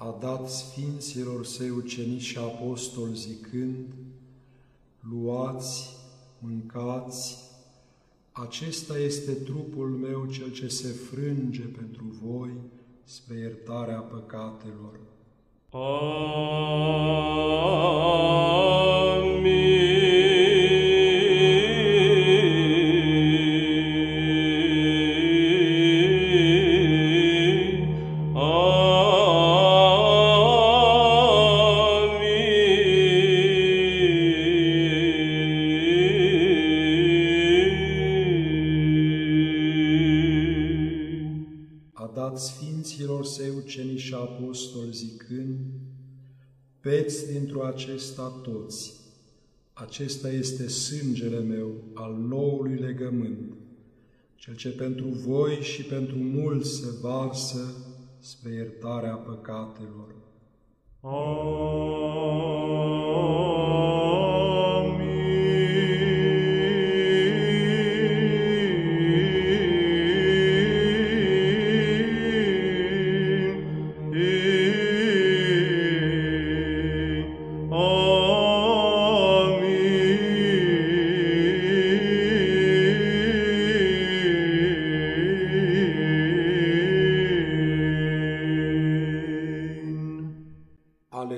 a dat sfinților săi ucenici și apostoli zicând, Luați, mâncați, acesta este trupul meu cel ce se frânge pentru voi spre iertarea păcatelor. A sfinților săi ucenici și apostoli zicând, Peți dintr-o acesta toți, acesta este sângele meu al noului legământ, cel ce pentru voi și pentru mulți se varsă spre iertarea păcatelor.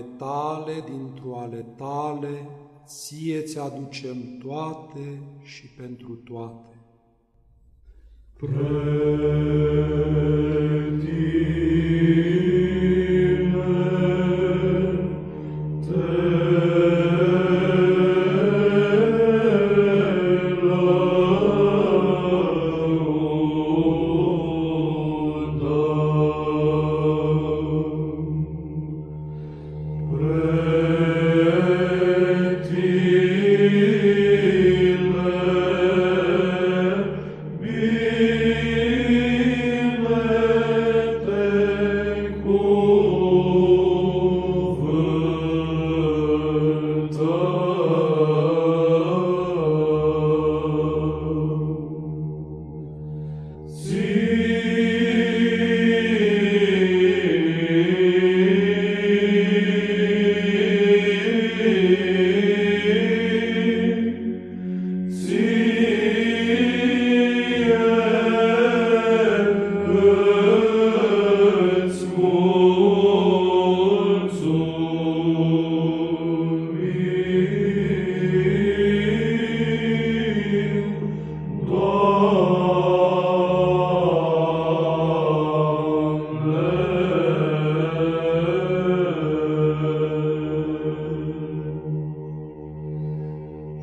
Ale tale, dintr-o ale tale, ție ți aducem toate și pentru toate. Pre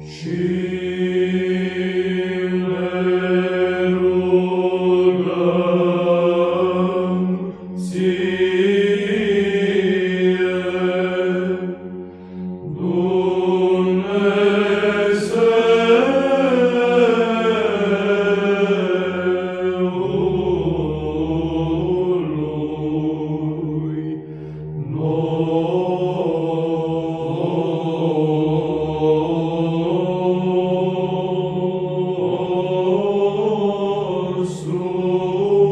She Oh.